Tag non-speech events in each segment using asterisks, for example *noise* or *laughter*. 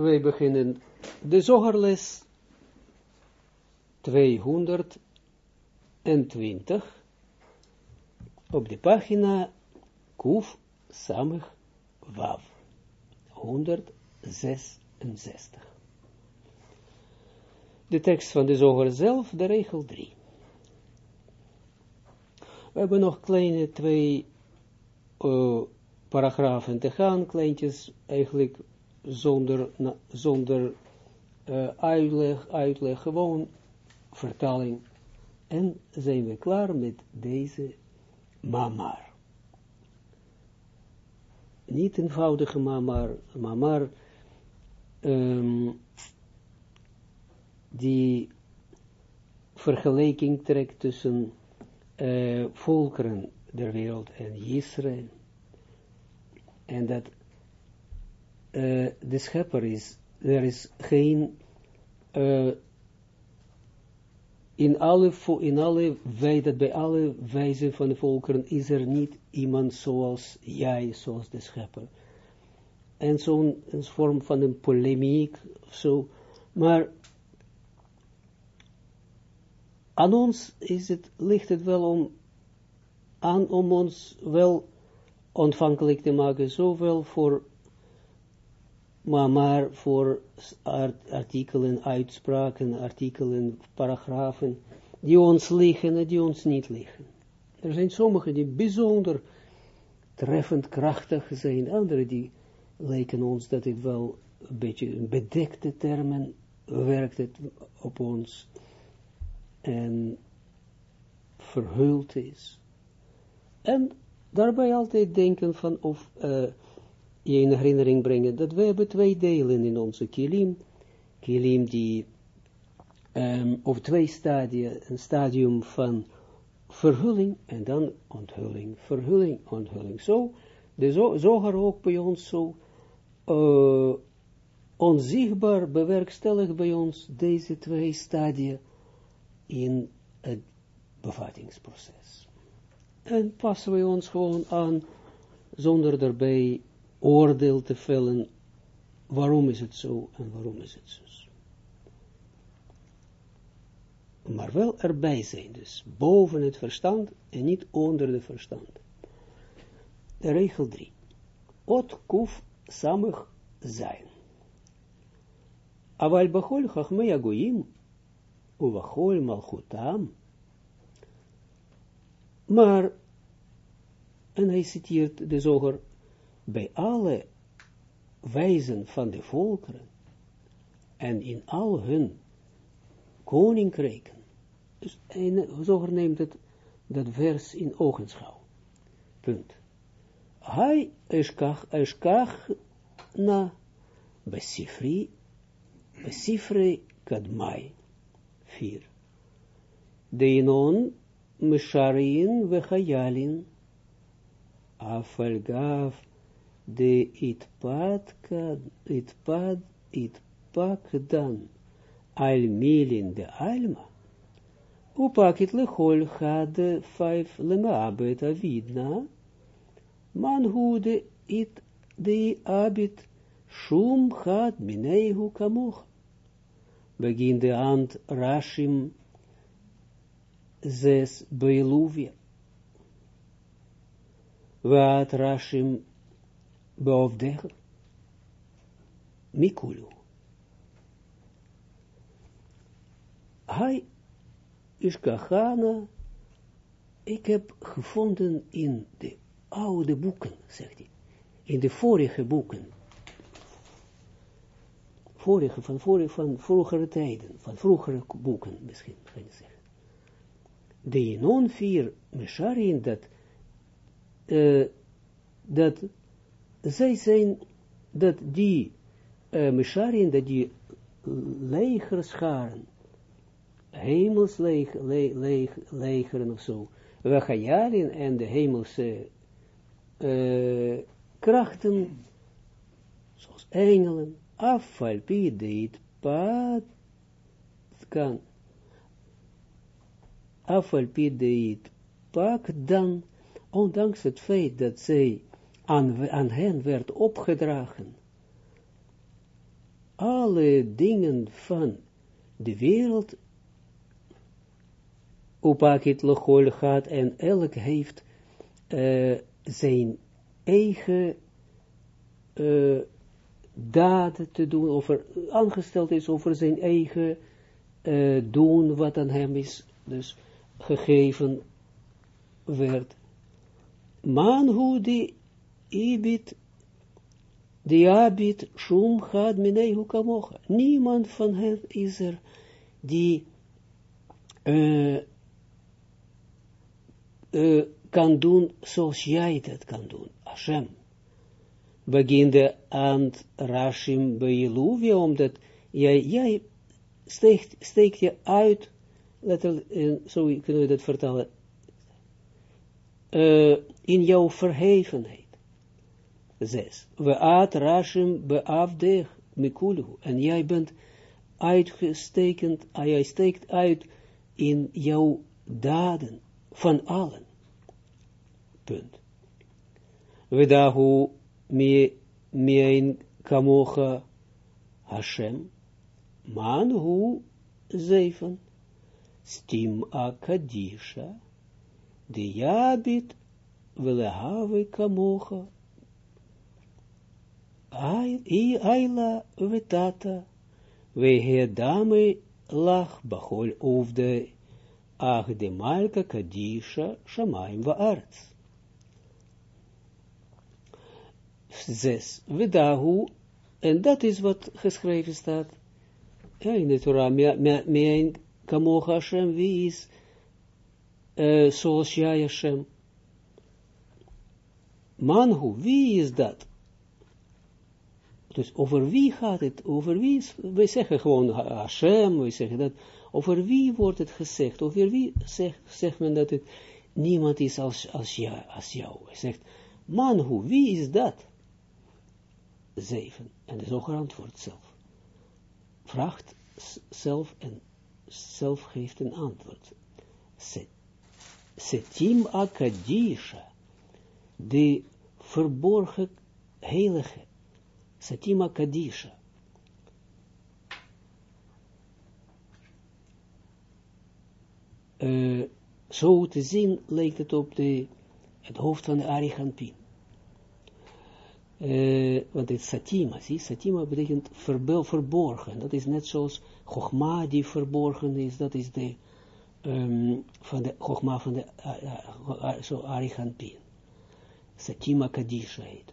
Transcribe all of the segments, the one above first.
wij beginnen de zogerles 220 op de pagina Kuf Samig Wav 166. De tekst van de zoger zelf, de regel 3. We hebben nog kleine twee uh, paragrafen te gaan, kleintjes eigenlijk zonder, zonder uh, uitleg, uitleg, gewoon vertaling. En zijn we klaar met deze mamar. Niet eenvoudige mamar, mamar um, die vergelijking trekt tussen uh, volkeren der wereld en Israël. En dat uh, de schepper is, er is geen, uh, in alle, in alle wij, bij alle wijzen van de volkeren is er niet iemand zoals jij, zoals de schepper. En zo'n vorm van een polemiek, of zo, maar aan ons is het, ligt het wel om, aan om ons wel ontvankelijk te maken, zowel voor maar, maar voor artikelen, uitspraken, artikelen, paragrafen, die ons liggen en die ons niet liggen. Er zijn sommige die bijzonder treffend krachtig zijn, andere die lijken ons dat het wel een beetje een bedekte termen werkt het op ons en verhuld is. En daarbij altijd denken van of uh, je in herinnering brengen dat we hebben twee delen in onze kilim. Kilim die, um, of twee stadia, een stadium van verhulling en dan onthulling, verhulling, onthulling. Zo, de zo, zoger ook bij ons zo uh, onzichtbaar bewerkstellig bij ons deze twee stadia in het bevattingsproces. En passen we ons gewoon aan, zonder daarbij oordeel te vellen, waarom is het zo en waarom is het zo. Maar wel erbij zijn, dus boven het verstand en niet onder het verstand. De regel 3. Ot kuf samig zijn. Aval bachol chachmei agoyim, uvachol malchutam. Maar, en hij citeert de zoger, bij alle wijzen van de volkeren en in al hun koninkrijken. Dus hij zo neemt het, dat vers in ogenschouw. Punt. Hij eskach, na besifri, besifri kadmai. Vier. Deinon misharin vechayalin afalgav de itpad, itpad, al milin de alma, upakit lechol had vijf lemaabet avidna, man hude it de abit, shum had mineihu kamoch. Begin de ant rashim zes beiluvia. Wat rashim beofdeger, mikulu. Hij is kachana, ik heb gevonden in de oude boeken, zegt hij, in de vorige boeken, vorige, van, vorige, van vroegere tijden, van vroegere boeken misschien, ga je zeggen. De non vier Mesharin, dat, uh, dat zij zijn dat die uh, Mesharin, dat die legerscharen, hemelslegeren le, le, of zo, Wachajalin en de hemelse uh, krachten, zoals engelen, afvalpi dit pad kan, afvalpi dit pak dan, ondanks het feit dat zij aan, aan hen werd opgedragen, alle dingen van de wereld upakit lochol gaat en elk heeft uh, zijn eigen uh, daden te doen, of er aangesteld is over zijn eigen uh, doen wat aan hem is, dus gegeven werd. Man hoe die ibit, die abit, shum had minei kamocha. Niemand van hen is er die uh, uh, kan doen zoals jij dat kan doen, Hashem. Beginde aan Rashim Beiluvia, omdat jij, jij steekt, steekt je uit, zo kunnen we dat vertellen, uh, in jouw verhevenheid. Zes. We aat Rashim beafdeg mikulu. En jij bent uitgestekend, jij steekt uit in jouw daden van allen. Punt. We dahu mijn kamocha Hashem, man hu zeven, stim akadisha, de jabit kamocha, i aila vetata, dame lach bachol de ach de malka kadisha shamaim vaarts. Zes, Vedahu, en dat is wat geschreven staat, ja, in de Torah, mijn kamocha Hashem, wie is, zoals. Manhu, wie is dat? Dus over wie gaat het? Over wie? wij zeggen gewoon Hashem, wij zeggen dat. Over wie wordt het gezegd? Over wie zegt, men dat het niemand is als, als, als jou? Hij zegt, manhu, wie is dat? Zeven. En de zoger antwoordt zelf. Vraagt zelf en zelf geeft een antwoord. Setim akadisha, de verborgen heilige Satima Kadisha. Uh, zo te zien lijkt het op de, het hoofd van de Arigantin. Uh, want het Satima, zie, Satima betekent verborgen. Dat is net zoals Chogma die verborgen is, dat is de, um, van de Chogma van de uh, Arigantin. Satima Kadisha heet.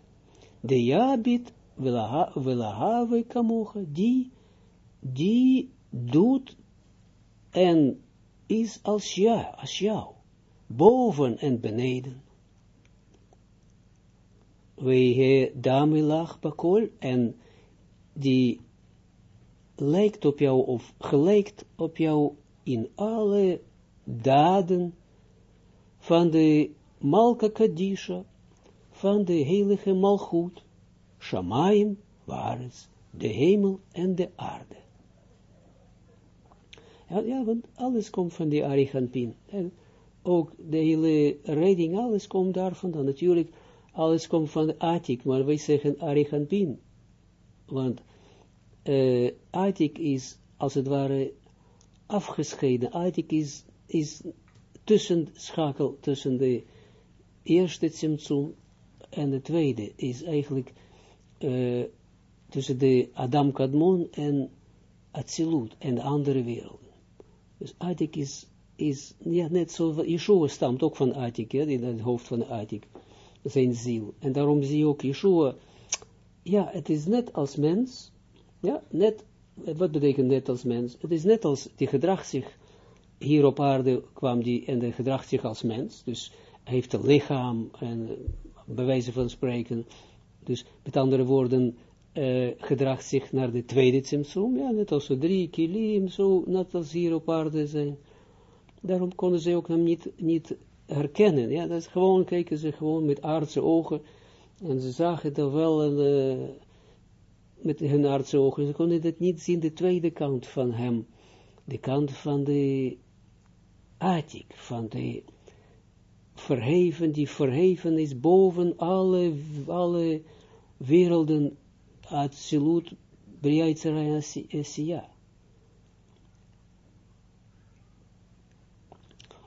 De Jabit Velahave kamocha, die, die doet en is als jou, als jou, boven en beneden. Wehe damilach bakol, en die lijkt op jou, of gelijkt op jou in alle daden van de Malka Kadisha, van de heilige Malchut, Shamaim, Wares, de hemel en de aarde. Ja, want alles komt van die Arigantin. En ook de hele reading, alles komt daarvan. Dan natuurlijk, alles komt van Atik, maar wij zeggen Arigantin. Want uh, Atik is, als het ware, afgescheiden. Atik is, is tussen schakel, tussen de eerste Tsimtsum en de tweede, is eigenlijk tussen de Adam Kadmon en Atsilut en de andere werelden. Dus Atik is, is ja, net zo, Yeshua stamt ook van Atik, ja, in het hoofd van Atik, zijn ziel. En daarom zie je ook Yeshua, ja, het is net als mens, ja, net, wat betekent net als mens? Het is net als die gedragt zich, hier op aarde kwam die en de gedragt zich als mens, dus hij heeft een lichaam en bij wijze van spreken, dus met andere woorden, uh, gedraagt zich naar de tweede Tsimtsum, ja, net als zo drie kilim, zo, net als hier op aarde zijn. Daarom konden ze ook hem niet, niet herkennen, ja, dat is gewoon, keken ze gewoon met aardse ogen, en ze zagen dat wel uh, met hun aardse ogen, ze konden dat niet zien, de tweede kant van hem, de kant van de Atik, van de verheven, die verheven is boven alle, alle werelden, absoluut Briaitsara en Siya.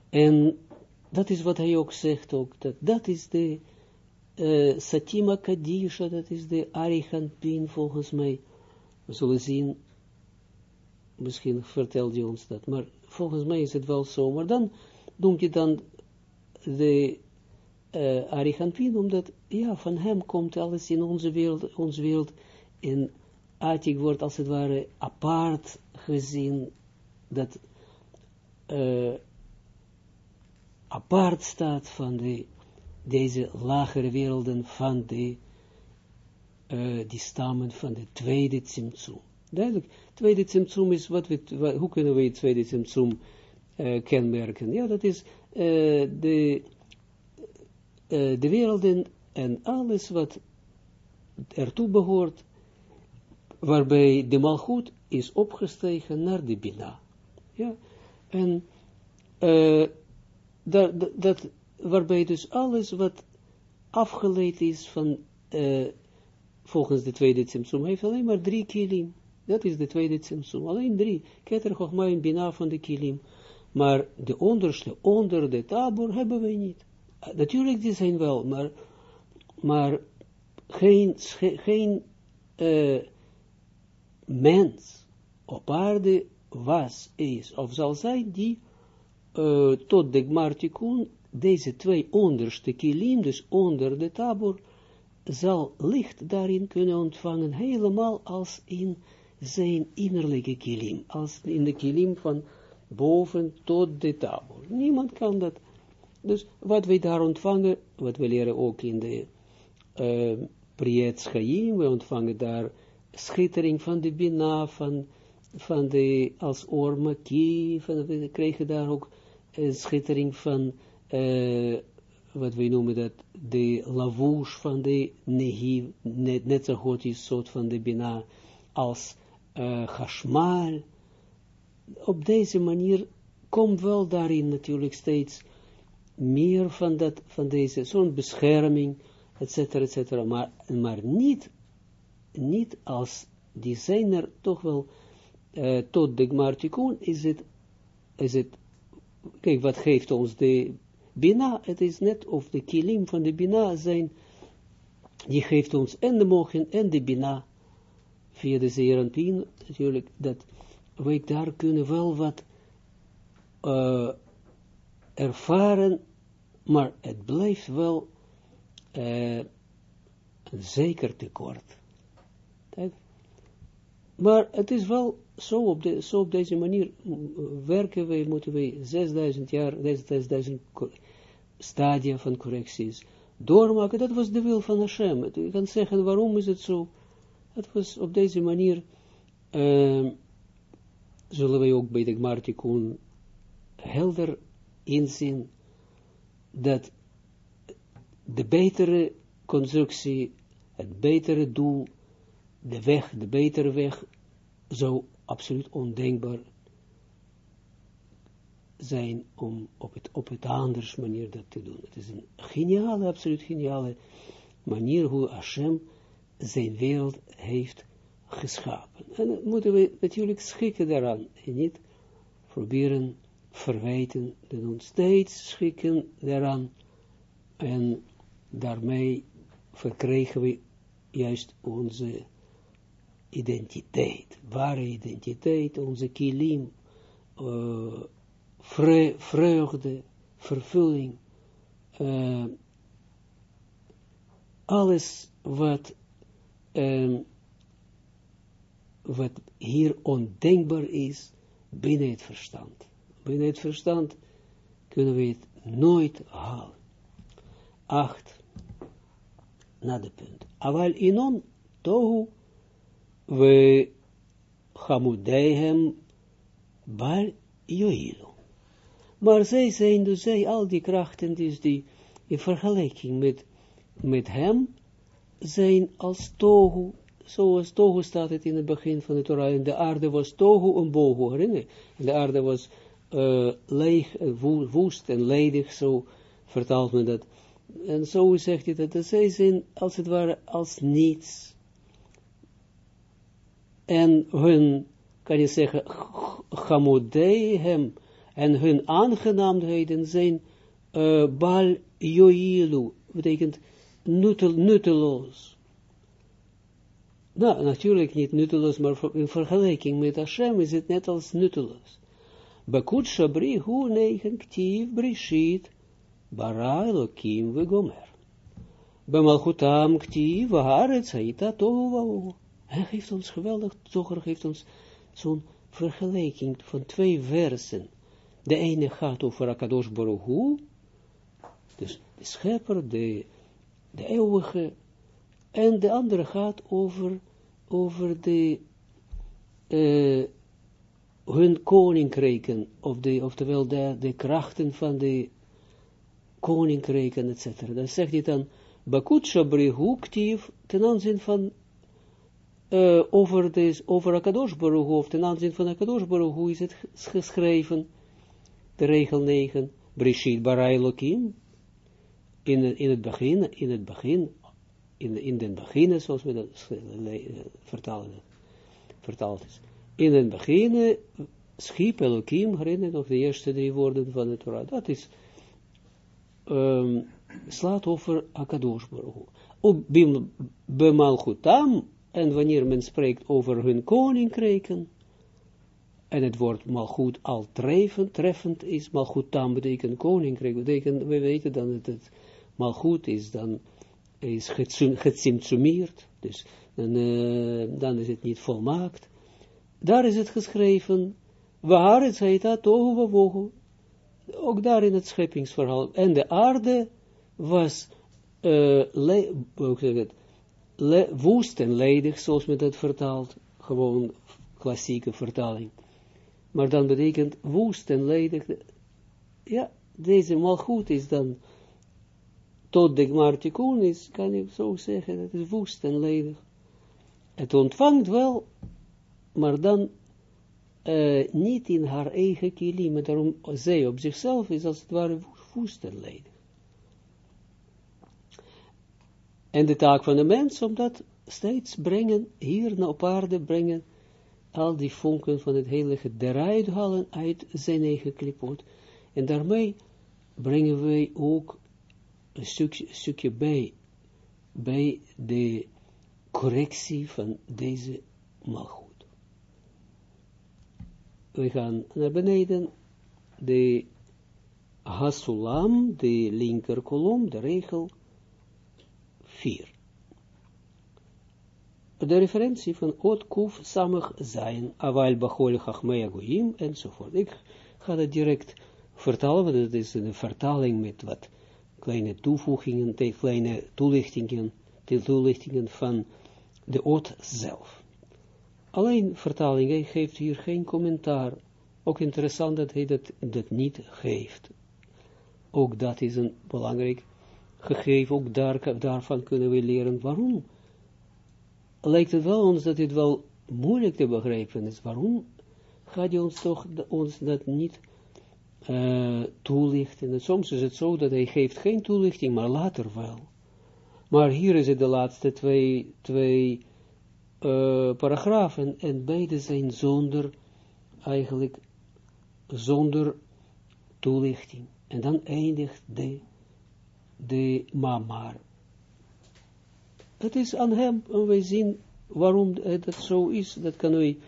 En dat is wat hij ook zegt, ook, dat, dat is de uh, Satima Kadisha, dat is de Arihantin volgens mij. We zullen zien, misschien vertelt hij ons dat, maar volgens mij is het wel zo. Maar dan noemt je dan de uh, omdat ja, van hem komt alles in onze wereld, onze wereld in Atik wordt als het ware apart gezien, dat uh, apart staat van de, deze lagere werelden van de, uh, die stammen van de tweede Tsimtsum. Duidelijk, tweede Tsimtsum is wat we, hoe kunnen we het tweede Tsimtsum kenmerken? Ja, dat is de, de werelden en alles wat ertoe behoort, waarbij de malgoed is opgestegen naar de Bina. Ja, en uh, dat, dat, waarbij dus alles wat afgeleid is van, uh, volgens de tweede Tsimtsum, heeft alleen maar drie kilim. Dat is de tweede Tsimtsum, alleen drie. Keter, Chochma Bina van de kilim. Maar de onderste, onder de tabor, hebben we niet. Natuurlijk, die zijn wel, maar, maar geen, geen uh, mens op aarde was, is, of zal zijn, die uh, tot de Gmartikun, deze twee onderste kilim, dus onder de tabor, zal licht daarin kunnen ontvangen, helemaal als in zijn innerlijke kilim, als in de kilim van boven tot de tabor. Niemand kan dat. Dus wat wij daar ontvangen, wat we leren ook in de uh, Chaim, we ontvangen daar schittering van de Bina, van, van de, als oormaki, van, we kregen daar ook uh, schittering van, uh, wat wij noemen dat, de lavouche van de nehiv, net, net zo is soort van de Bina, als uh, Hashmal. Op deze manier komt wel daarin natuurlijk steeds meer van, dat, van deze, zo'n bescherming, et cetera, et cetera, maar, maar niet niet als, die zijn er toch wel, uh, tot de Gmartikun is het, is het, kijk wat geeft ons de Bina, het is net of de kilim van de Bina zijn, die geeft ons en de mogen en de Bina, via de Zeranpien natuurlijk, dat wij daar kunnen wel wat uh, ervaren, maar het blijft wel uh, een zeker tekort. Maar het is wel zo op, de, zo op deze manier werken wij, moeten wij 6000 jaar, 6000 stadia van correcties doormaken. Dat was de wil van Hashem. Je kan zeggen, waarom is het zo? Het was op deze manier, uh, zullen wij ook bij de Gmartikun helder inzien, dat de betere constructie, het betere doel, de weg, de betere weg, zou absoluut ondenkbaar zijn om op het, op het anders manier dat te doen. Het is een geniale, absoluut geniale manier hoe Hashem zijn wereld heeft geschapen. En dat moeten we natuurlijk schikken daaraan en niet proberen verwijten, dat ons steeds schikken daaraan en daarmee verkrijgen we juist onze identiteit, ware identiteit, onze kilim, uh, vre, vreugde, vervulling, uh, alles wat, um, wat hier ondenkbaar is, binnen het verstand. Binnen het verstand kunnen we het nooit halen. Acht, na de punt. Aval inon tohu we Hamudeihem Bal Yoilu. Maar zij zijn dus, zij, al die krachten, dus die in vergelijking met, met hem, zijn als tohu, zoals tohu staat het in het begin van de Torah, en de aarde was tohu en bohu, herinner En de aarde was uh, leeg, woest en ledig, zo vertaalt men dat. En zo zegt hij dat, dat zij zijn als het ware als niets en hun, kan je zeggen, hem en hun aangenaamheden zijn uh, bal yoilu, betekent nuttel, nutteloos. Nou, natuurlijk niet nutteloos, maar in vergelijking met Hashem is het net als nutteloos. Bakut shabri hu negen ktiv brishit, bara elokim vegomer. Bemalchutam ktiv haaretz haita tohu Hij geeft ons geweldig, Zoger geeft ons zo'n vergelijking van twee versen. De ene gaat over Akadosh Baruch Hu, dus de schepper, de, de eeuwige, en de andere gaat over, over de, uh, hun koninkrijken, of de, oftewel de, de krachten van de koninkrijken, etc. Dan zegt hij dan, Bakut Shabrihu ten aanzien van, uh, over, des, over Akadosh Baruch of ten aanzien van Akadosh Baruch is het geschreven, de regel 9, Brishit Barai Lokim, in, in het begin, in het begin, in, in den begin, zoals we dat vertalen, vertaald is. In het begin schiep Elohim, herinner nog de eerste drie woorden van het Torah, dat is, um, slaat over Akadosh Baruch Op Bemalchutam, en wanneer men spreekt over hun koninkrijken, en het woord malgoed al treffend, treffend is, malgoedam betekent koninkrijk, betekent, we weten dan dat het malgoed is, dan is getsimtsumeerd, dus dan, uh, dan is het niet volmaakt. Daar is het geschreven, waar het heet dat, ook daar in het scheppingsverhaal. En de aarde was uh, het, woest en ledig, zoals men dat vertaalt, gewoon klassieke vertaling. Maar dan betekent woest en ledig, ja, deze malgoed is dan tot de Gmartikun is, kan ik zo zeggen, het is woest en ledig. Het ontvangt wel, maar dan uh, niet in haar eigen kilim, maar daarom zij op zichzelf is als het ware woest en de taak van de mens, om dat steeds brengen, hier op aarde brengen, al die vonken van het heilige eruit halen uit zijn eigen klipot. En daarmee brengen wij ook een stukje, stukje bij, bij de correctie van deze malgoed. We gaan naar beneden, de Hasulam, de linker kolom, de regel 4. De referentie van Ot Kuf Samach zijn, Aval Bachol Chachmea Goyim, enzovoort. Ik ga dat direct vertalen, want het is een vertaling met wat kleine toevoegingen, kleine toelichtingen, de toelichtingen van de oot zelf. Alleen vertaling, hij geeft hier geen commentaar. Ook interessant dat hij dat, niet geeft. Ook dat is een belangrijk gegeven, ook daar, daarvan kunnen we leren waarom. Lijkt het wel ons dat dit wel moeilijk te begrijpen is. Waarom gaat hij ons toch ons dat niet uh, toelichten. En soms is het zo dat hij geeft geen toelichting, maar later wel. Maar hier is het de laatste twee, twee uh, paragrafen en beide zijn zonder, eigenlijk zonder toelichting. En dan eindigt de, de mamar. Het is aan hem, en wij zien waarom het zo is, dat kan wij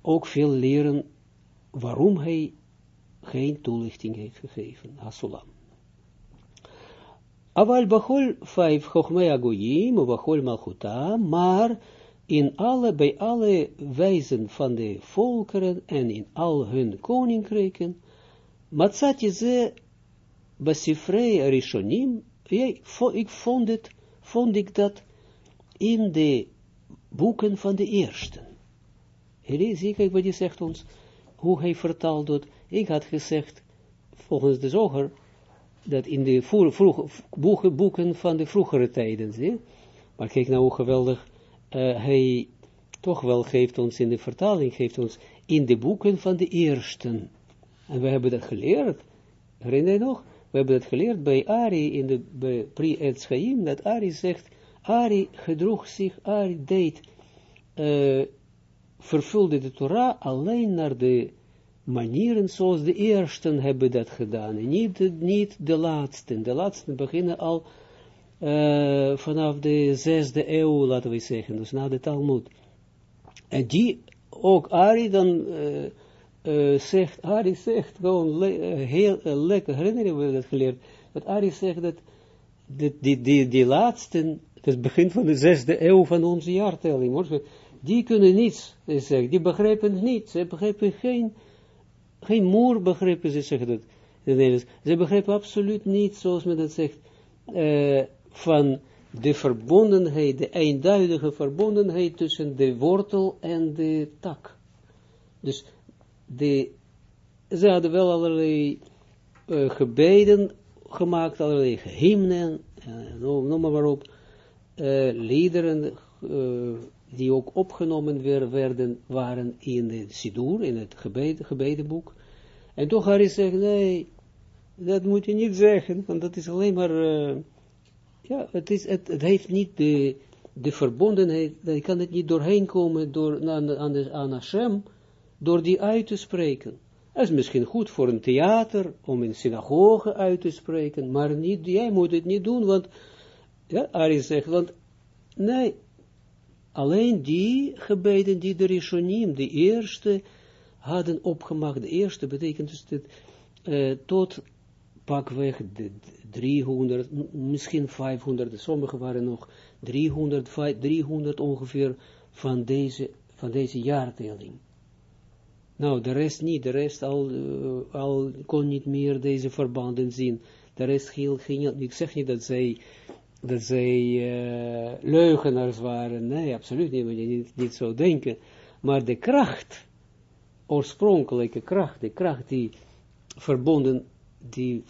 ook veel leren, waarom hij geen toelichting heeft gegeven, Hasulam. Aval bachol vijf chochmei agoyim, bachol malchuta, maar in alle, bij alle wijzen van de volkeren en in al hun koninkrijken, matzati ze basifrei arishonim, ik vond het, vond ik dat in de boeken van de eersten. Zie kijk wat hij zegt ons, hoe hij vertaalt dat, ik had gezegd, volgens de zoger, dat in de boeken, boeken van de vroegere tijden, zie? maar kijk nou hoe geweldig uh, hij toch wel geeft ons in de vertaling, geeft ons in de boeken van de eersten. En we hebben dat geleerd, herinner je nog? We hebben dat geleerd bij Ari, in de, bij Pri Etschaim, dat Ari zegt, Ari gedroeg zich, Ari deed, uh, vervulde de Torah alleen naar de manieren zoals de eersten hebben dat gedaan. En niet niet de laatsten. De laatsten beginnen al uh, vanaf de zesde eeuw, laten we zeggen, dus na de Talmud. En die, ook Ari dan uh, uh, zegt, Ari zegt gewoon heel lekker, herinner je me dat geleerd, dat Ari zegt dat die, die, die, die laatsten, het begin van de zesde eeuw van onze jaartelling, hoor, die kunnen niets, zeggen, die begrijpen niets, ze begrijpen geen geen moer begrepen, ze zeggen dat Ze begrijpen absoluut niet, zoals men dat zegt, uh, van de verbondenheid, de eenduidige verbondenheid tussen de wortel en de tak. Dus de, ze hadden wel allerlei uh, gebeden gemaakt, allerlei hymnen, uh, noem maar waarop, uh, liederen, die ook opgenomen werden, waren in de Sidur, in het gebed, gebedenboek. En toch hij zegt, nee, dat moet je niet zeggen, want dat is alleen maar, uh, ja, het, is, het, het heeft niet de, de verbondenheid, je kan het niet doorheen komen door, aan, aan, de, aan Hashem, door die uit te spreken. Dat is misschien goed voor een theater, om in synagoge uit te spreken, maar niet, jij moet het niet doen, want, ja, Ari zegt, want, nee, Alleen die gebeden die de Rishonim, de eerste, hadden opgemaakt. De eerste betekent dus dat uh, tot pakweg de 300, misschien 500, sommige waren nog 300, 300 ongeveer van deze, van deze jaartelling. Nou, de rest niet, de rest al, uh, al kon niet meer deze verbanden zien. De rest ging, ik zeg niet dat zij dat zij uh, leugenaars waren. Nee, absoluut niet, moet je niet, niet zo denken. Maar de kracht, oorspronkelijke kracht, de kracht die verbonden, die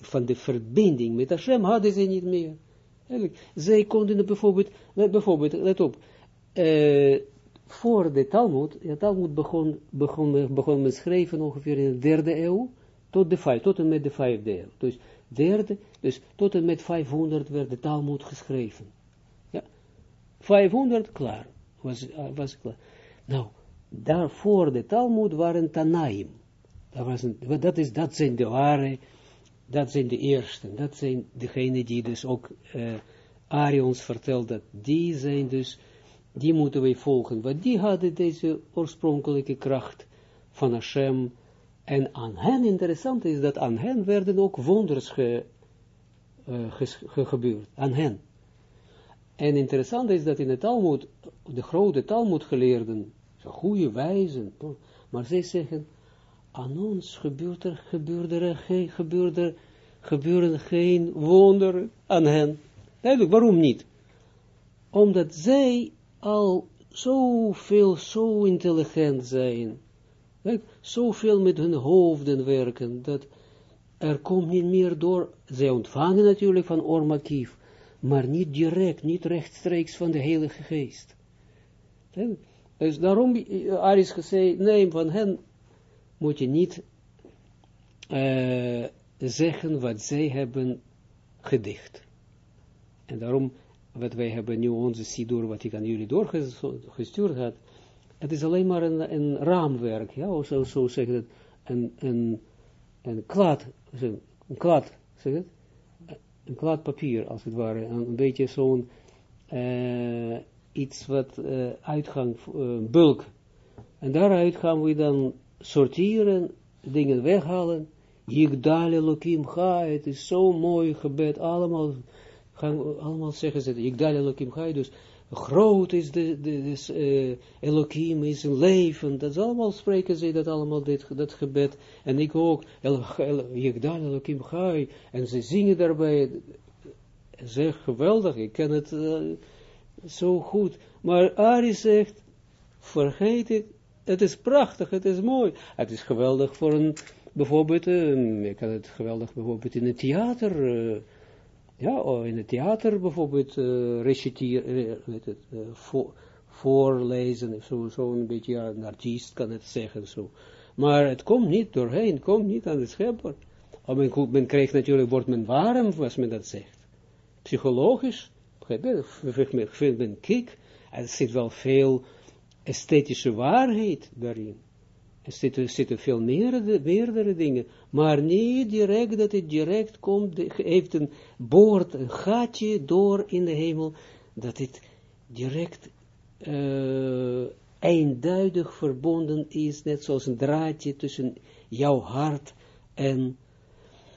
van de verbinding met Hashem hadden ze niet meer. Zij konden bijvoorbeeld, bijvoorbeeld, let op, uh, voor de Talmud, de Talmud begon, begon, begon schrijven ongeveer in de derde eeuw, tot, de vijf, tot en met de vijfde eeuw. Dus derde, dus tot en met 500 werd de Talmud geschreven. Ja, 500, klaar, was, was klaar. Nou, daarvoor de Talmud waren Tanaim. Dat, dat, is, dat zijn de ware, dat zijn de eersten, dat zijn degenen die dus ook, uh, Arions vertelt dat, die zijn dus, die moeten wij volgen, want die hadden deze oorspronkelijke kracht van Hashem, en aan hen, interessant is dat aan hen werden ook wonders ge, uh, gebeurd. Aan hen. En interessant is dat in het Talmud, de grote Talmud-geleerden, goede wijzen, maar zij zeggen, aan ons gebeurt er, gebeurde er geen, gebeurde, geen wonderen aan hen. Eigenlijk, waarom niet? Omdat zij al zoveel, zo intelligent zijn, zoveel met hun hoofden werken, dat er komt niet meer door, zij ontvangen natuurlijk van Ormakief, maar niet direct, niet rechtstreeks van de Heilige Geest. Dus daarom, eh, Aris gezegd, nee, van hen moet je niet uh, zeggen wat zij hebben gedicht. En daarom, wat wij hebben nu onze Sidur, wat ik aan jullie doorgestuurd had, het is alleen maar een, een raamwerk, ja, of zo, zo zeggen het, een, een, een klad, een klad, zeg het, een klad papier, als het ware, een, beetje zo'n, uh, iets wat uh, uitgang, uh, bulk, en daaruit gaan we dan sorteren, dingen weghalen, Yigdal Elohim Ga, het is zo mooi gebed, allemaal, gaan, allemaal zeggen ze, Yigdal Elohim Ga, dus groot is de, de, Elohim, is een leven, dat allemaal spreken ze dat allemaal, dit, dat gebed, en ik ook, Yegdal Elohim Chai, en ze zingen daarbij, zeg geweldig, ik ken het zo goed, maar Ari zegt, vergeet het, het is prachtig, het is mooi, het is geweldig voor een, bijvoorbeeld, uh, ik kan het geweldig bijvoorbeeld in een theater, uh, ja, oh, in het theater bijvoorbeeld uh, reciteren, het, voor, voorlezen, zo, zo een beetje, ja, een artiest kan het zeggen, zo. Maar het komt niet doorheen, het komt niet aan de schepper. Oh, men, men krijgt natuurlijk, wordt men warm als men dat zegt. Psychologisch, vindt men kick, er zit wel veel esthetische waarheid daarin. Er zitten, veel meerdere, meerdere dingen, maar niet direct dat het direct komt, heeft een boord, een gaatje door in de hemel, dat het direct uh, eenduidig verbonden is, net zoals een draadje tussen jouw hart en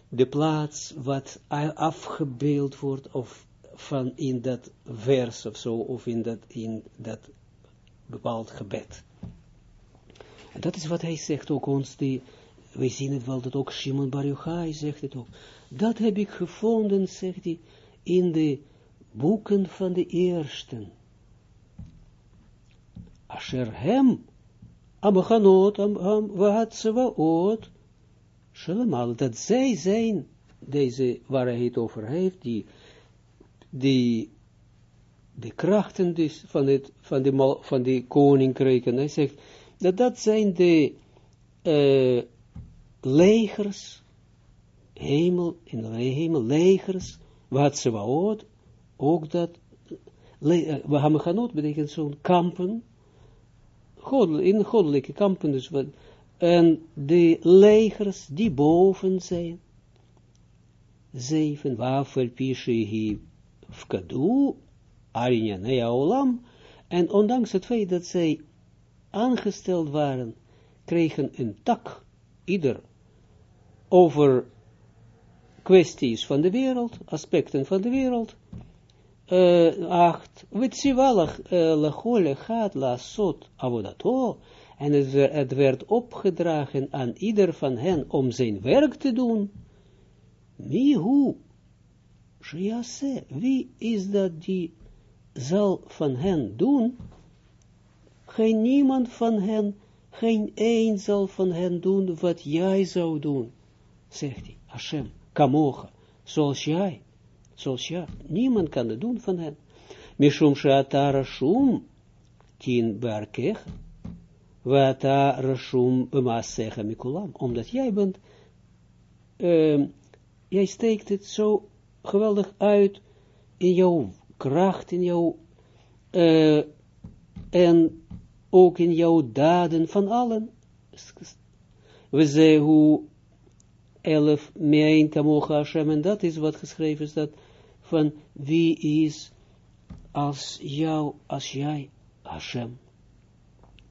de plaats wat afgebeeld wordt, of van in dat vers of zo, of in dat, in dat bepaald gebed. En dat is wat hij zegt ook ons, die, wij zien het wel, dat ook Shimon Bar Yochai zegt het ook. Dat heb ik gevonden, zegt hij, in de boeken van de eersten. Asher hem, amachanot, wat ze waot, Shalamal, dat zij zijn, deze waar hij het over heeft, die, die de krachten dus van, het, van, de, van de koninkrijken, hij zegt, dat dat zijn de uh, legers, hemel, in de hemel, legers, wat ze wou ook dat, le, we genoemd, betekent zo'n kampen, God, in goddelijke kampen, dus wat, en de legers die boven zijn, zeven, wafel, pishihi, fkadu, arinyanea olam, en ondanks het feit dat zij aangesteld waren, kregen een tak, ieder, over kwesties van de wereld, aspecten van de wereld, uh, acht, witsivalach uh, lechole gaat la sot avodato, en het, het werd opgedragen aan ieder van hen om zijn werk te doen. Mihu, Shiase, wie is dat die zal van hen doen? Geen niemand van hen, geen een zal van hen doen wat jij zou doen, zegt hij, Hashem, kamocha, zoals jij, zoals jij, niemand kan het doen van hen. Mishum she'ata shum, tien barkech, Wata rashum mikulam. Omdat jij bent, uh, jij steekt het zo geweldig uit in jouw kracht, in jouw, uh, en ook in jouw daden van allen. We zeggen hoe elf meein kamocha Hashem, en dat is wat geschreven is, dat van wie is als jou, als jij, Hashem.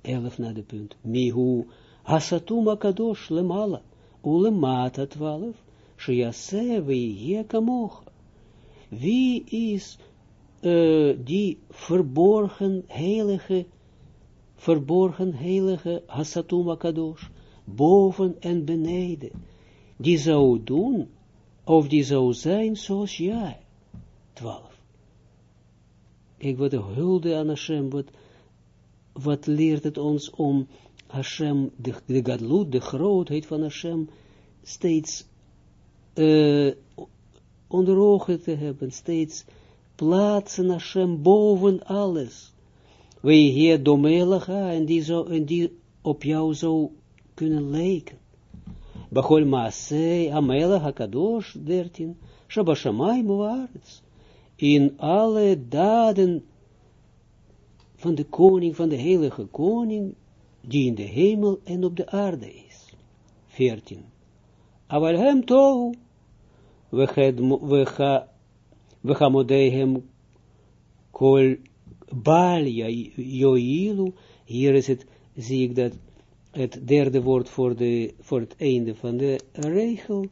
11 naar de punt. Mihu hasatuma kadosh lemala, ulemata 12, sheyase veihe kamocha. Wie is uh, die verborgen heilige, verborgen heilige hasatuma kadosh, boven en beneden, die zou doen, of die zou zijn zoals jij. 12. Ik word de hulde aan Hashem, wat wat leert het ons om Hashem, de, de gadlut, de grootheid van Hashem, steeds uh, onder ogen te hebben, steeds plaatsen Hashem boven alles. Wij hier domelaga en die, zo, en die op jou zou kunnen lijken. Bachol Maasei, Amela Hakadosh, 13, Shabashamai Muaretz. In alle daden van de koning, van de heilige koning, die in de hemel en op de aarde is. 14. Aval hem tohu, we gaan modehem kol bal joilu, hier is het, zie ik dat, het derde woord voor, de, voor het einde van de regel,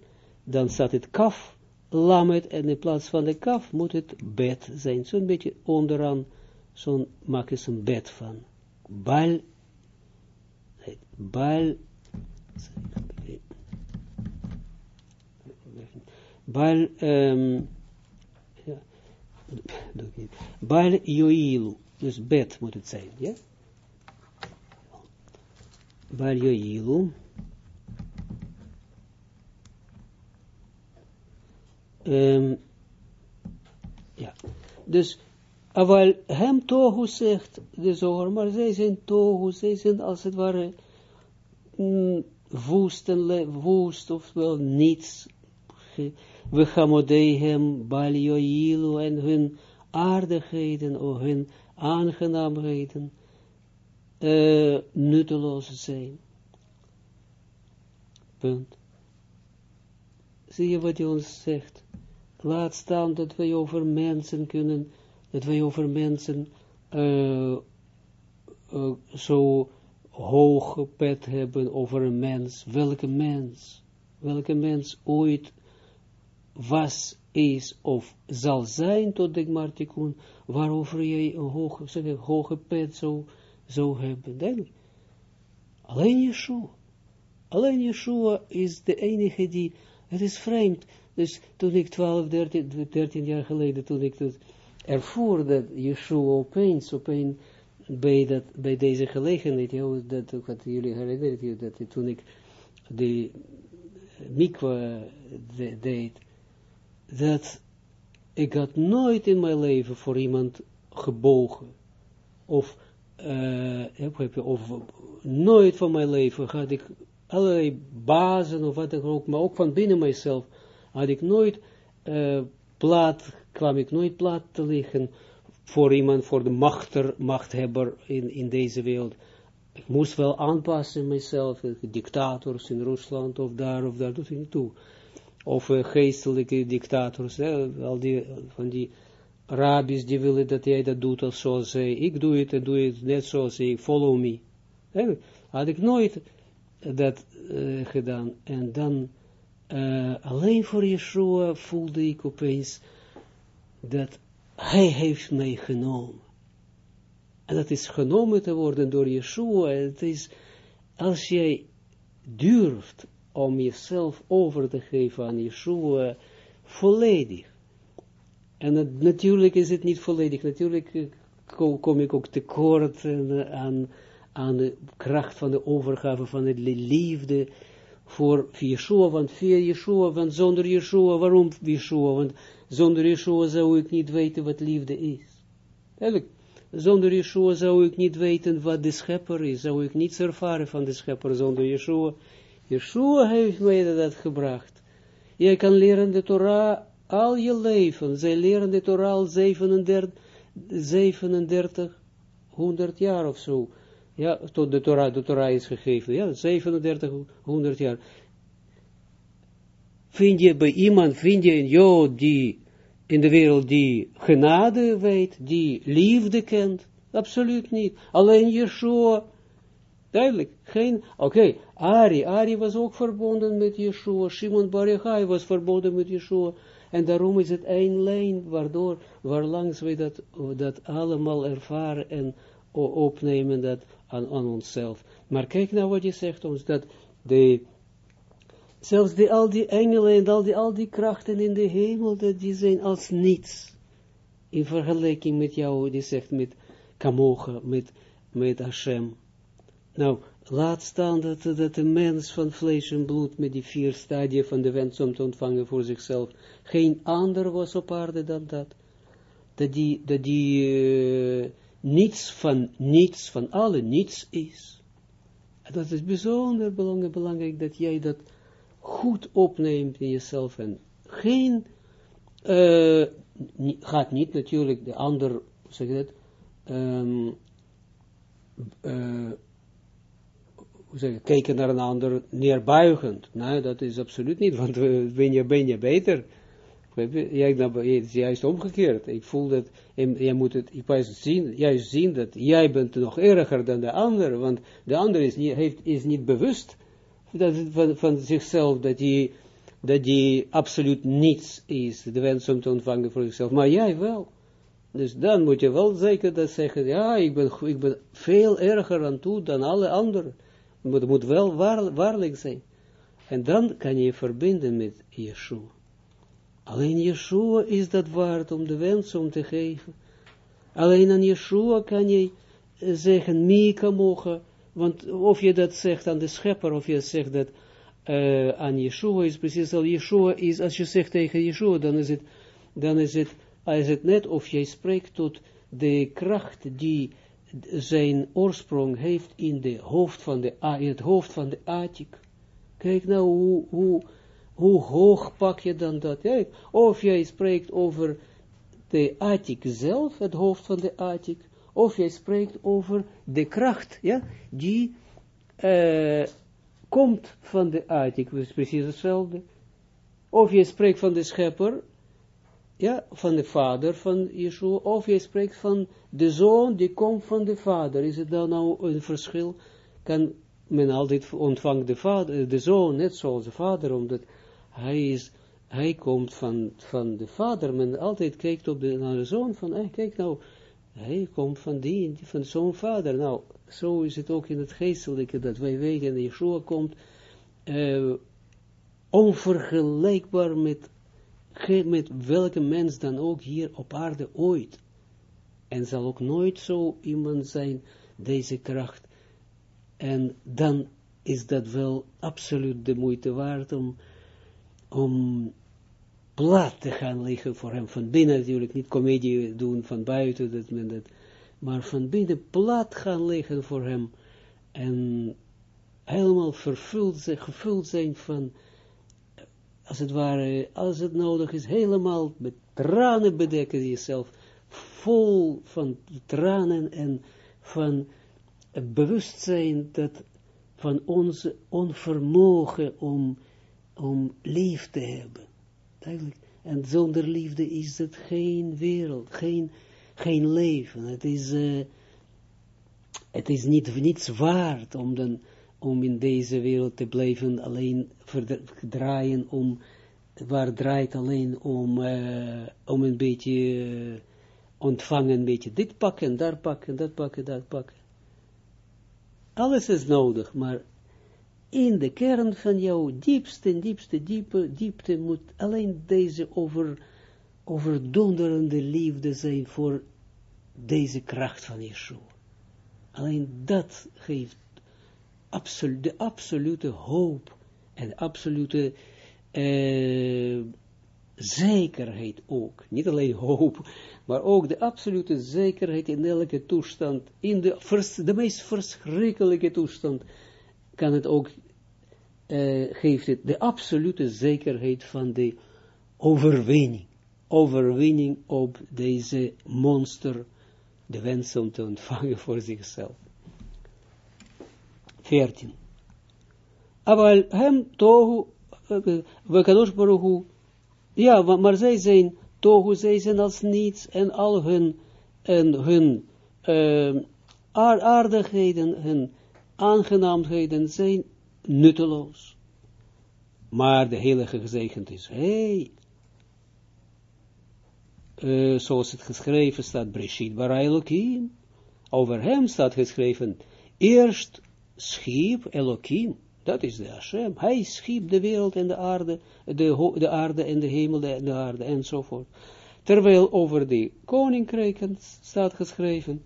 dan staat het kaf, lamet, en in plaats van de kaf moet het bed zijn, zo'n beetje onderaan, zo'n maak eens een bed van. Bal, bal, bal, bal joilu, dus bed moet het zijn, ja? Bal joilu, um, ja, dus Aval hem tohu zegt de zoger, maar zij zijn tohu, zij zijn als het ware mm, woest, en woest, oftewel niets. We hem balioilu en hun aardigheden, of hun aangenaamheden, uh, nutteloos zijn. Punt. Zie je wat hij ons zegt? Laat staan dat wij over mensen kunnen, dat wij over mensen uh, uh, zo hoge pet hebben over een mens. Welke mens? Welke mens ooit was, is of zal zijn tot de Martikun, waarover jij een hoge, zeg ik, hoge pet zou, zou hebben. Alleen Yeshua. Alleen Yeshua is de enige die, het is vreemd, dus toen ik 12, 13, 13 jaar geleden, toen ik het ervoer dat Yeshua opeens, opeens bij, dat, bij deze gelegenheid, ja, dat ook wat jullie herinneren, dat toen ik de mikwa de, deed, dat ik had nooit in mijn leven voor iemand gebogen, of, uh, of nooit van mijn leven had ik allerlei bazen, of wat dan ook, maar ook van binnen mijzelf, had ik nooit uh, plaat, kwam ik nooit plaat te liggen, voor iemand, voor de machter, machthebber in, in deze wereld. Ik moest wel aanpassen mezelf, dictators in Rusland of daar of daar, doet het niet toe. Of uh, geestelijke dictators, al die, van die rabbis die willen dat jij dat doet als zoals zij. Ik doe het en doe het net zoals zij, follow me. He, had ik nooit dat uh, gedaan. En dan uh, alleen voor Yeshua voelde ik opeens dat hij heeft mij genomen. En dat is genomen te worden door Yeshua. Het is, als jij durft om jezelf over te geven aan Yeshua, volledig. En natuurlijk is het niet volledig. Natuurlijk eh, kom, ik ook tekort aan, aan de kracht van de overgave van de liefde voor Yeshua, want via Yeshua, want zonder Yeshua, waarom Yeshua? Want zonder Yeshua zou ik niet weten wat liefde is. Eigenlijk, zonder Yeshua zou ik niet weten wat de schepper is, zou ik niets ervaren van de schepper zonder Yeshua. Yeshua heeft mij dat gebracht. Jij kan leren de Torah al je leven. Zij leren de Torah al 37, 37 100 jaar of zo. Ja, tot de Torah, de Torah is gegeven. Ja, 3700 jaar. Vind je bij iemand, vind je een Jood die in de wereld die genade weet, die liefde kent? Absoluut niet. Alleen Yeshua. Duidelijk. Geen, oké, Ari, Ari was ook verbonden met Yeshua. Shimon Bar Yochai was verbonden met Yeshua. En daarom is het één lijn, waardoor, waarlangs wij dat, dat allemaal ervaren en opnemen dat aan, onszelf. Maar kijk nou wat je zegt ons, dat de, zelfs die, al die engelen en al die, al die krachten in de hemel, dat die zijn als niets. In vergelijking met jou, die zegt met Kamocha, met, met Hashem. Nou, laat staan dat, dat de mens van vlees en bloed met die vier stadia van de wens om te ontvangen voor zichzelf, geen ander was op aarde dan dat. Dat die, dat die uh, niets van niets, van alle niets is. En dat is bijzonder belangrijk, dat jij dat goed opneemt in jezelf en geen, uh, gaat niet natuurlijk de ander, zeg je dat, uh, hoe zeg kijken naar een ander neerbuigend. Nee, dat is absoluut niet, want ben, je, ben je beter, Jij, het is juist omgekeerd. Ik voel dat, en jij moet het juist zien, zien dat jij bent nog erger dan de ander, want de ander is niet, heeft, is niet bewust dat, van, van zichzelf, dat hij, dat hij absoluut niets is, de wens om te ontvangen voor zichzelf, maar jij wel. Dus dan moet je wel zeker dat zeggen, ja, ik ben, ik ben veel erger aan toe dan alle anderen. Het moet wel waar, waarlijk zijn. En dan kan je verbinden met Yeshua. Alleen Yeshua is dat waard om de wens om te geven. Alleen aan Yeshua kan je zeggen, Mika mogen, want of je dat zegt aan de schepper, of je zegt dat uh, aan Yeshua is precies al Yeshua is, als je zegt tegen Yeshua, dan is het, dan is het, is het net of jij spreekt tot de kracht die zijn oorsprong heeft in, de hoofd van de, het hoofd van de Atik. Kijk nou hoe, hoe hoe hoog pak je dan dat? Of jij spreekt over de Atik zelf, het hoofd van de Atik, of jij spreekt over de kracht, ja, die uh, komt van de uiting, is precies hetzelfde. Of je spreekt van de schepper, ja, van de vader van Yeshua, of je spreekt van de zoon die komt van de vader. Is het dan nou een verschil? Kan men altijd ontvangt de de zoon, net zoals de vader, omdat hij is, hij komt van, van de vader. Men altijd kijkt op de, naar de zoon van, hey, kijk nou, hij komt van die, van zo'n vader. Nou, zo is het ook in het geestelijke, dat wij weten, Yeshua komt, uh, onvergelijkbaar met, met welke mens dan ook hier op aarde ooit. En zal ook nooit zo iemand zijn, deze kracht. En dan is dat wel absoluut de moeite waard om, om plat te gaan liggen voor hem. Van binnen natuurlijk, niet comedie doen van buiten, dat men dat, maar van binnen plat gaan liggen voor hem. En helemaal vervuld zijn, gevuld zijn van, als het ware, als het nodig is, helemaal met tranen bedekken jezelf, vol van tranen en van het bewustzijn dat van onze onvermogen om, om lief te hebben. En zonder liefde is het geen wereld, geen, geen leven. Het is, uh, het is niet, niets waard om, dan, om in deze wereld te blijven alleen draaien om, waar draait alleen om, uh, om een beetje uh, ontvangen, een beetje dit pakken, daar pakken, dat pakken, dat pakken. Alles is nodig, maar in de kern van jouw diepste, diepste, diepe, diepte moet alleen deze over, overdonderende liefde zijn voor deze kracht van Yeshua. Alleen dat geeft absolu de absolute hoop en absolute uh, zekerheid ook. Niet alleen hoop, maar ook de absolute zekerheid in elke toestand, in de, de meest verschrikkelijke toestand, kan het ook, uh, geeft het de absolute zekerheid van de overwinning. Overwinning op deze monster, de wens om te ontvangen voor zichzelf. 14. Aval hem tohu, we kadosh baruchu, ja, maar zij zijn tohu, zij zijn als niets, en al hun, en hun uh, aardigheden, hun aangenaamheden zijn nutteloos. Maar de heilige gezegend is, hey, uh, zoals het geschreven staat, Breshit Bara over hem staat geschreven, eerst schiep Elohim, dat is de Hashem. Hij schiep de wereld en de aarde, de, de aarde en de hemel en de aarde enzovoort. Terwijl over de koninkrijken staat geschreven,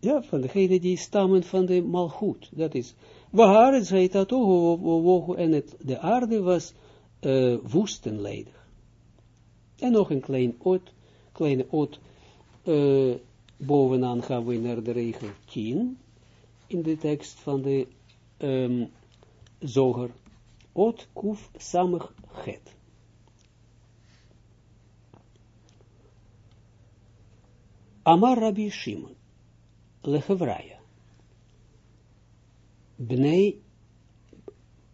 ja, van degene die stammen van de malgoed. Dat is, waar zei dat ook, en het, de aarde was uh, woestenledig. En nog een klein oot, kleine oot, uh, bovenaan gaan we naar de regel 10, in de tekst van de um, zoger, ot kuf samig het. Amar Rabbi Shimon, lechevraya, bnei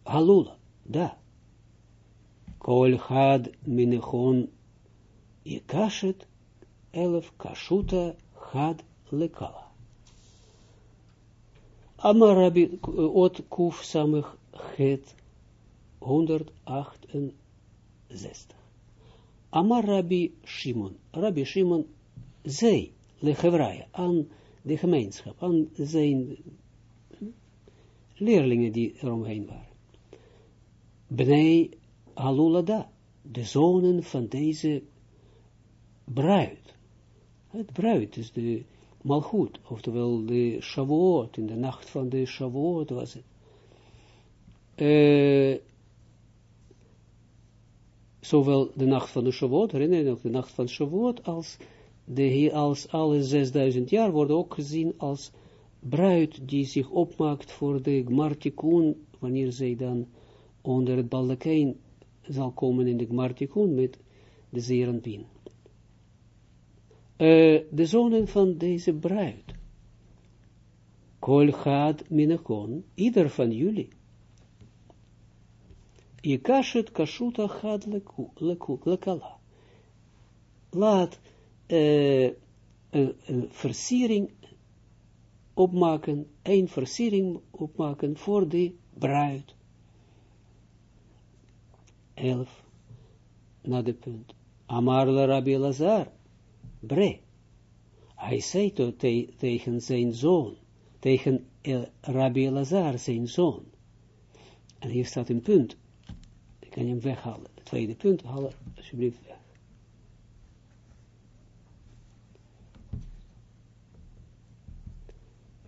halula, da, kol had minechon ikashet elef kashuta had lekala. Amarabi ot kuf samig het 168. Amarabi Shimon, Rabbi Shimon zei, lechevraia, aan de gemeenschap, aan zijn leerlingen die eromheen waren. Bnei Halulada, de zonen van deze bruid. Het bruid is de Malchut, oftewel de Shavuot, in de nacht van de Shavuot was het. Uh, zowel de nacht van de Shavuot, herinner je nog, de nacht van Shavuot, als, de, als alle 6000 jaar worden ook gezien als bruid die zich opmaakt voor de Gmartikun, wanneer zij dan onder het baldakijn zal komen in de Gmartikun met de Zerenpien. Uh, de zonen van deze bruid. Kol gaat minakon, ieder van jullie. Je kashet kashuta gaat lekala. Laat uh, een, een versiering opmaken, een versiering opmaken voor de bruid. Elf, na de punt. Amar la Rabbi Lazar, bre. Hij zei te, tegen zijn zoon, tegen El, Rabbi Lazar, zijn zoon. En hier staat een punt. Ik kan hem weghalen. Het tweede punt, halen alsjeblieft weg.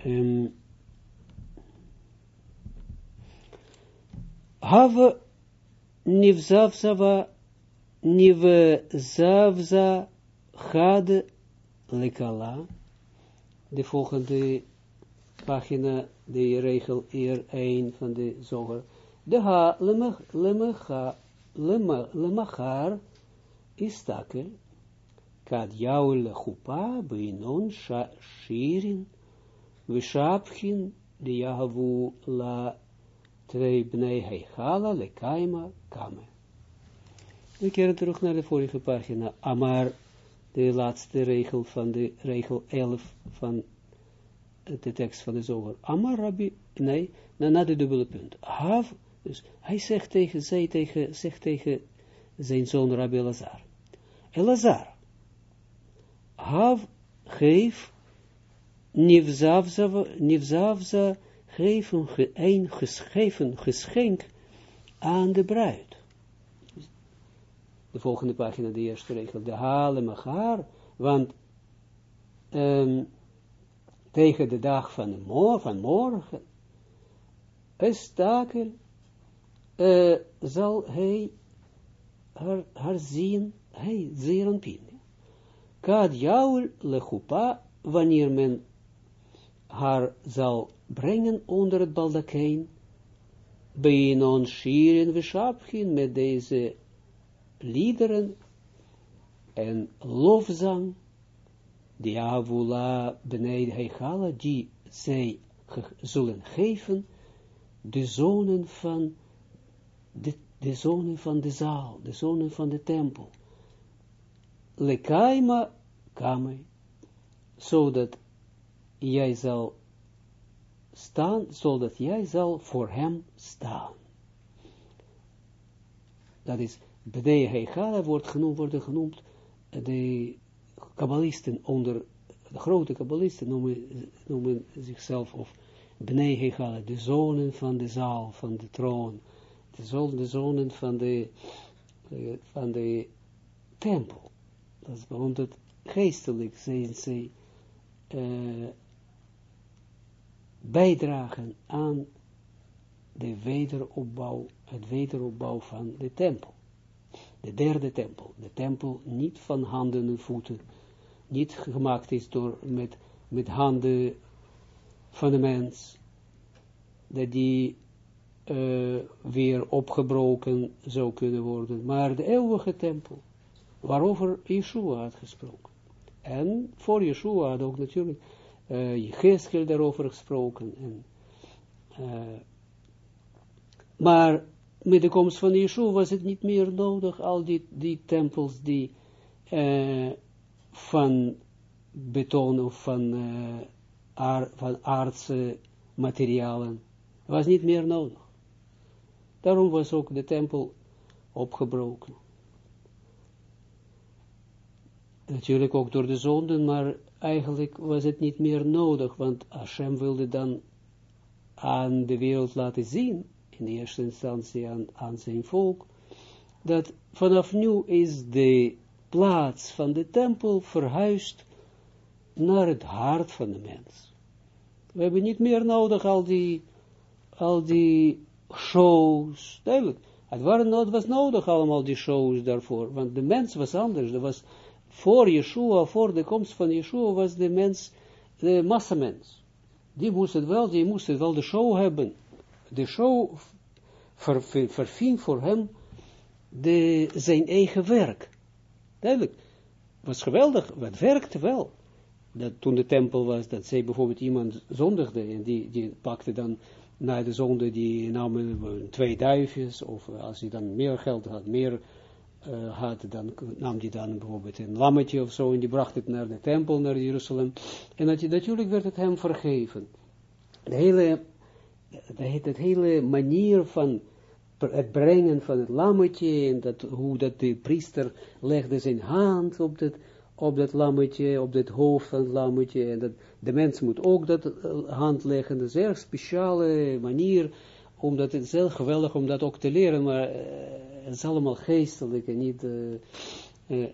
Um, have nivzavzava nivzavza had lekala de volgende pagina de regel eer 1 van de zoger de ha lemachar is takel kad jaul chupa beinon shirin Vishapchin de Yahavu la twee bnei heichala le kaima kame. We keren terug naar de vorige pagina. Amar, de laatste regel van de regel 11 van de tekst van de zoger. Rabbi, nee, na, na de dubbele punt. Hav, dus hij zegt tegen, zij tegen, zegt tegen zijn zoon Rabbi Lazar. Elazar, Hav, geef Nivzavza geven een geschenk aan de bruid. De volgende pagina, de eerste regel, de hale magar, want um, tegen de dag van, de mor van morgen, is takel, uh, zal hij haar, haar zien, hij zeer pin. Kad jaul lechupa, wanneer men haar zal brengen onder het baldakijn, bij ons shirin we met deze liederen en lofzang, die avula beneden heichala, die zij zullen geven, de zonen van de, de zonen van de zaal, de zonen van de tempel. Lekaima kame, zodat jij zal staan, zodat jij zal voor hem staan. Dat is, Bnei wordt genoemd, worden genoemd, de kabbalisten onder, de grote kabbalisten noemen, zichzelf, of Bnei de zonen van de zaal, van de troon, de, zonen, de zonen van de, van de tempel. Dat is, het geestelijk zijn ze, uh, bijdragen aan de wederopbouw, het wederopbouw van de tempel. De derde tempel. De tempel niet van handen en voeten, niet gemaakt is door, met, met handen van de mens, dat die uh, weer opgebroken zou kunnen worden, maar de eeuwige tempel, waarover Yeshua had gesproken. En voor Yeshua had ook natuurlijk uh, daarover gesproken. En, uh, maar met de komst van Yeshua was het niet meer nodig, al die, die tempels die uh, van beton of van, uh, van aardse materialen, was niet meer nodig. Daarom was ook de tempel opgebroken. Natuurlijk ook door de zonden, maar eigenlijk was het niet meer nodig, want Hashem wilde dan aan de wereld laten zien, in eerste instantie aan, aan zijn volk, dat vanaf nu is de plaats van de tempel verhuisd naar het hart van de mens. We hebben niet meer nodig al die, al die shows, duidelijk. Het, waren, was nodig allemaal die shows daarvoor, want de mens was anders, er was voor Yeshua, voor de komst van Yeshua, was de mens, de massamens. Die moest het wel, die moest het wel de show hebben. De show ver, verving voor hem de, zijn eigen werk. Duidelijk. was geweldig, het werkte wel. Dat toen de tempel was, dat zij bijvoorbeeld iemand zondigde, en die, die pakte dan na de zonde, die namen twee duifjes, of als hij dan meer geld had, meer uh, had, dan nam hij dan bijvoorbeeld een lammetje of zo, en die bracht het naar de tempel, naar Jeruzalem, en dat, natuurlijk werd het hem vergeven. De hele, de, hele manier van het brengen van het lammetje, en dat, hoe dat de priester legde zijn hand op dat, op dat lammetje, op het hoofd van het lammetje, en dat de mens moet ook dat uh, hand leggen, dat is een erg speciale manier, omdat het is heel geweldig om dat ook te leren, maar uh, het is allemaal geestelijk en niet, uh,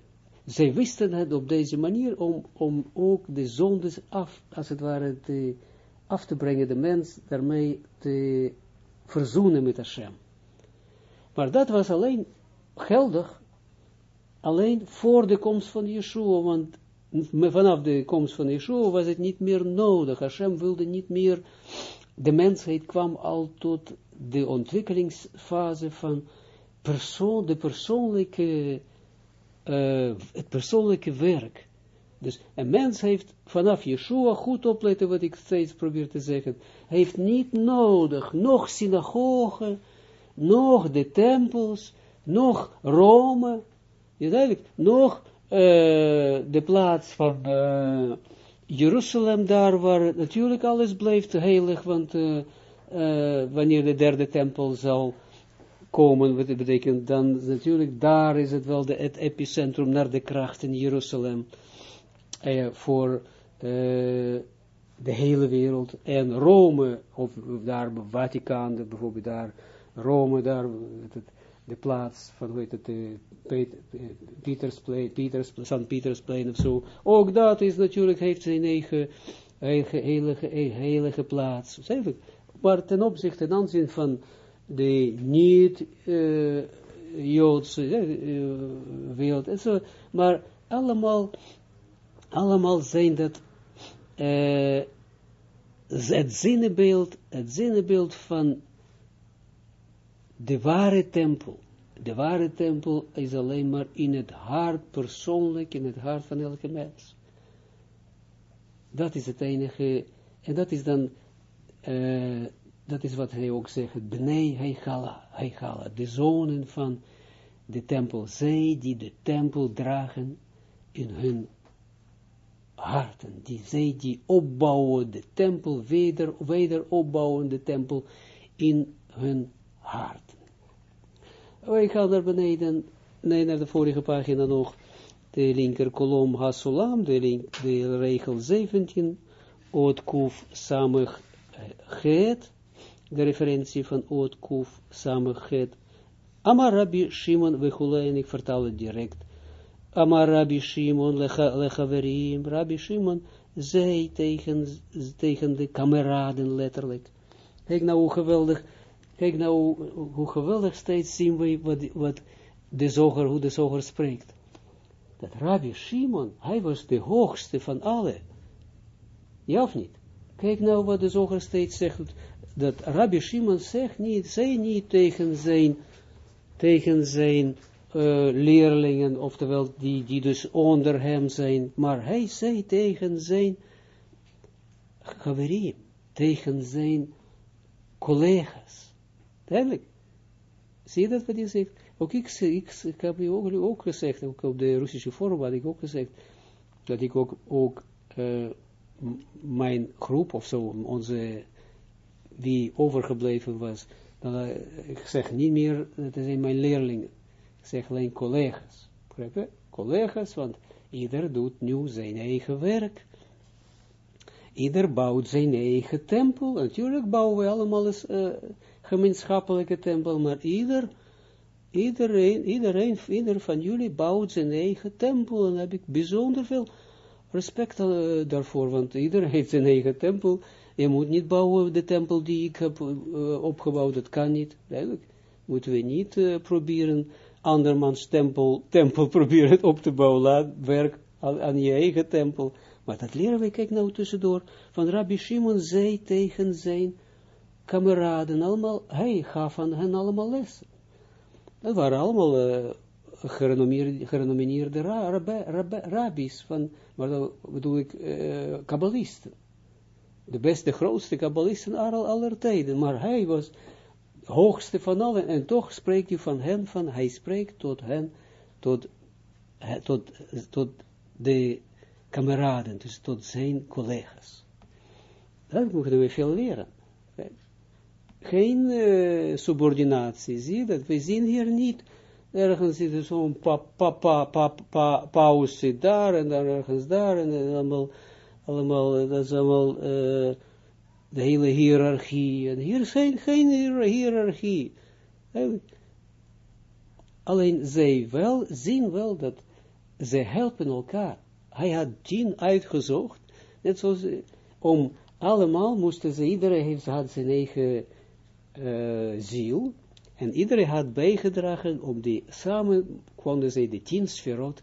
zij wisten het op deze manier om, om ook de zondes af, als het ware, te, af te brengen, de mens daarmee te verzoenen met Hashem. Maar dat was alleen geldig, alleen voor de komst van Yeshua, want vanaf de komst van Yeshua was het niet meer nodig. Hashem wilde niet meer, de mensheid kwam al tot de ontwikkelingsfase van persoon, de persoonlijke, uh, het persoonlijke werk. Dus een mens heeft vanaf Yeshua, goed opletten wat ik steeds probeer te zeggen, heeft niet nodig, nog synagogen, nog de tempels, nog Rome, je duidelijk, nog uh, de plaats van uh, Jeruzalem, daar waar natuurlijk alles blijft heilig, want uh, wanneer de derde tempel zal komen, wat betekent dan natuurlijk, daar is het wel de, het epicentrum naar de kracht in Jeruzalem, voor de hele wereld, en Rome, of daar Vaticaan, bijvoorbeeld daar, Rome, daar, de plaats van, hoe heet het, Petersplein, Peters, St. Petersplein of zo. Ook dat is natuurlijk, heeft zijn eigen, eigen heilige, heilige plaats. Maar ten opzichte, ten aanzien van de niet-Joodse uh, wereld, maar allemaal, allemaal zijn dat uh, het zinnebeeld, het zinnebeeld van de ware tempel, de ware tempel is alleen maar in het hart, persoonlijk, in het hart van elke mens. Dat is het enige, en dat is dan, uh, dat is wat hij ook zegt, Bnei Heichala, Heichala, de zonen van de tempel, zij die de tempel dragen in hun harten, die zij die opbouwen de tempel, weder, weder opbouwen de tempel in hun hart. Oh, ik ga naar beneden, nee, naar de vorige pagina nog, de linker kolom Hasulam, de, link, regel 17, Oot Kuf Samig Het, de referentie van Oot Kuf Samig Het, Amar Rabbi Shimon Vechule, en ik vertaal het direct, Amar Rabbi Shimon Lechaverim, Rabbi Shimon zei tegen, de kameraden letterlijk, kijk nou hoe geweldig, Kijk nou hoe geweldig steeds zien we wat, wat de zoger, hoe de zoger spreekt. Dat Rabbi Shimon, hij was de hoogste van alle. Ja of niet? Kijk nou wat de zoger steeds zegt. Dat Rabbi Shimon zegt niet, zei niet tegen zijn, tegen zijn uh, leerlingen, oftewel die, die dus onder hem zijn, maar hij zei tegen zijn gaverim, tegen zijn collega's. Duidelijk. Zie je dat wat hij zegt? Ook ik, ik, ik heb je ook, ook gezegd, ook op de Russische forum had ik ook gezegd, dat ik ook, ook uh, mijn groep of zo, onze, die overgebleven was, dan, uh, ik zeg niet meer, dat zijn mijn leerlingen. Zeg alleen collega's. Collega's, want ieder doet nu zijn eigen werk. Ieder bouwt zijn eigen tempel. Natuurlijk bouwen we allemaal eens, uh, gemeenschappelijke tempel, maar ieder, iedereen, ieder van jullie bouwt zijn eigen tempel, en daar heb ik bijzonder veel respect uh, daarvoor, want ieder *laughs* heeft zijn eigen tempel, je moet niet bouwen de tempel die ik heb uh, opgebouwd, dat kan niet, eigenlijk moeten we niet proberen andermans tempel, tempel *laughs* proberen op te bouwen, laat werk aan, je eigen tempel, maar dat leren we, kijk nou tussendoor, van Rabbi Shimon zei tegen zijn kameraden, allemaal, hij gaf aan hen allemaal lessen. Dat waren allemaal uh, gerenommeerde, gerenommeerde ra, rabbi, rabbi, rabbis van, dan bedoel ik, uh, kabbalisten. De beste, grootste kabbalisten aller, aller tijden, maar hij was hoogste van allen, en toch spreekt hij van hen, van, hij spreekt tot hen, tot, tot, tot de kameraden, dus tot zijn collega's. Dat moeten we veel leren. Geen uh, subordinatie, zie dat? We zien hier niet, ergens zit er zo'n pa, pa, pa, pa, pa, pauze daar, en dan ergens daar, en dan allemaal, allemaal, dat is allemaal, uh, de hele hiërarchie, en hier is geen, hiërarchie. Alleen zij wel, zien wel dat ze helpen elkaar. Hij had tien uitgezocht, net zoals, om allemaal moesten ze, iedereen heeft, had zijn eigen uh, ziel, en iedereen had bijgedragen om die, samen konden ze de tien sferot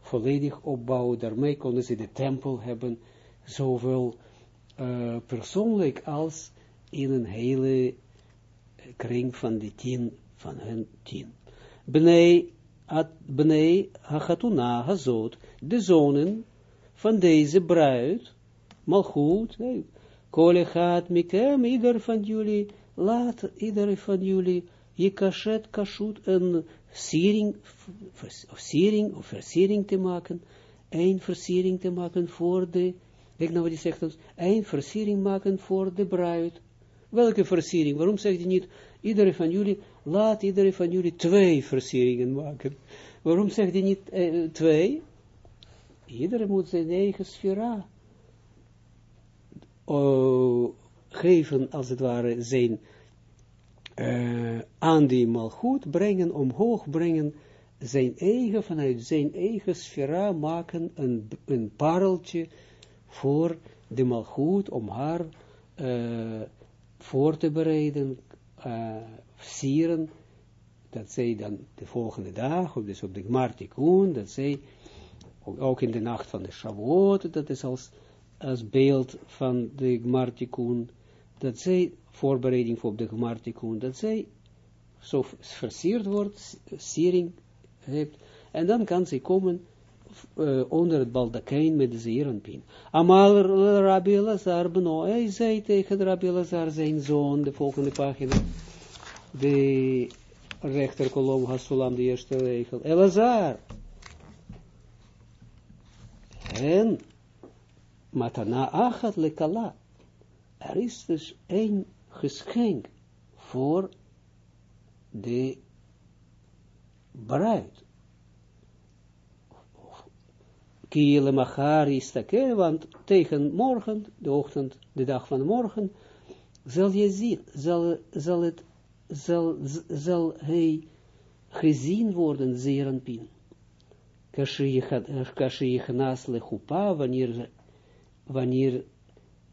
volledig opbouwen, daarmee konden ze de tempel hebben, zowel uh, persoonlijk als in een hele kring van de tien, van hun tien. Bnei, at, hachatuna hazot, de zonen van deze bruid, malchut, hey, kole gaat mikem, ieder van jullie, laat ieder van jullie, je kashet kashut, een versiering, versiering of versiering te maken, een versiering te maken voor de Kijk nou wat hij zegt ons, een versiering maken voor de bruid. Welke versiering? Waarom zegt hij niet, iedereen van jullie, laat iedereen van jullie twee versieringen maken. Waarom zegt hij niet eh, twee? Iedereen moet zijn eigen sfera uh, geven, als het ware, zijn uh, aan die malgoed brengen, omhoog brengen, zijn eigen, vanuit zijn eigen sfera maken, een, een pareltje, voor de malgoed, om haar uh, voor te bereiden, uh, sieren, dat zij dan de volgende dag, of dus op de Gmartikun, dat zij, ook in de nacht van de Shavuot, dat is als, als beeld van de Gmartikun, dat zij, voorbereiding voor de Gmartikun, dat zij zo versierd wordt, siering heeft, en dan kan zij komen uh, onder het baldakijn met de zeerenpien. Amal Rabbi Lazar beno, hij zei tegen Rabbi Lazar zijn zoon, de volgende pagina, de rechterkolom Hasulam, de eerste regel, Elazar, en matana achat lekala, er is dus een geschenk voor de bruid, Kiele machar is want tegen morgen, de ochtend, de dag van morgen, zal je zien, zal, zal het, zal, zal hij gezien worden, zeerenpin. Kashi nas lechupa, wanneer, wanneer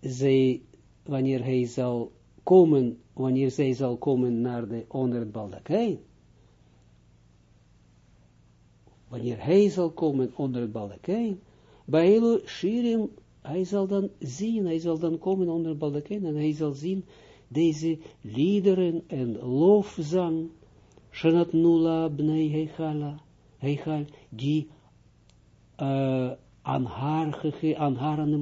zij, wanneer hij zal komen, wanneer zij zal komen naar de onder het baldakijn, wanneer hij zal komen onder het baldakijn, hele Shirim, hij zal dan zien, hij zal dan komen onder het baldakijn, en hij zal zien deze liederen en lofzang, Shanat Nula Bnei Heichala, Heichal, die uh, aan haar, gege aan haar aan de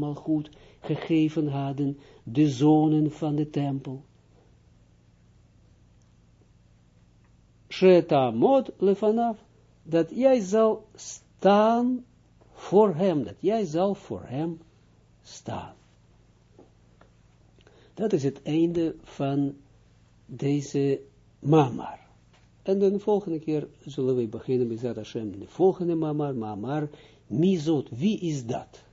gegeven hadden, de zonen van de tempel. Sheta mod lefanaf, dat jij zal staan voor hem, dat jij zal voor hem staan. Dat is het einde van deze mamar. En de volgende keer zullen we beginnen met de volgende mamar, mamar, mizot, wie is dat?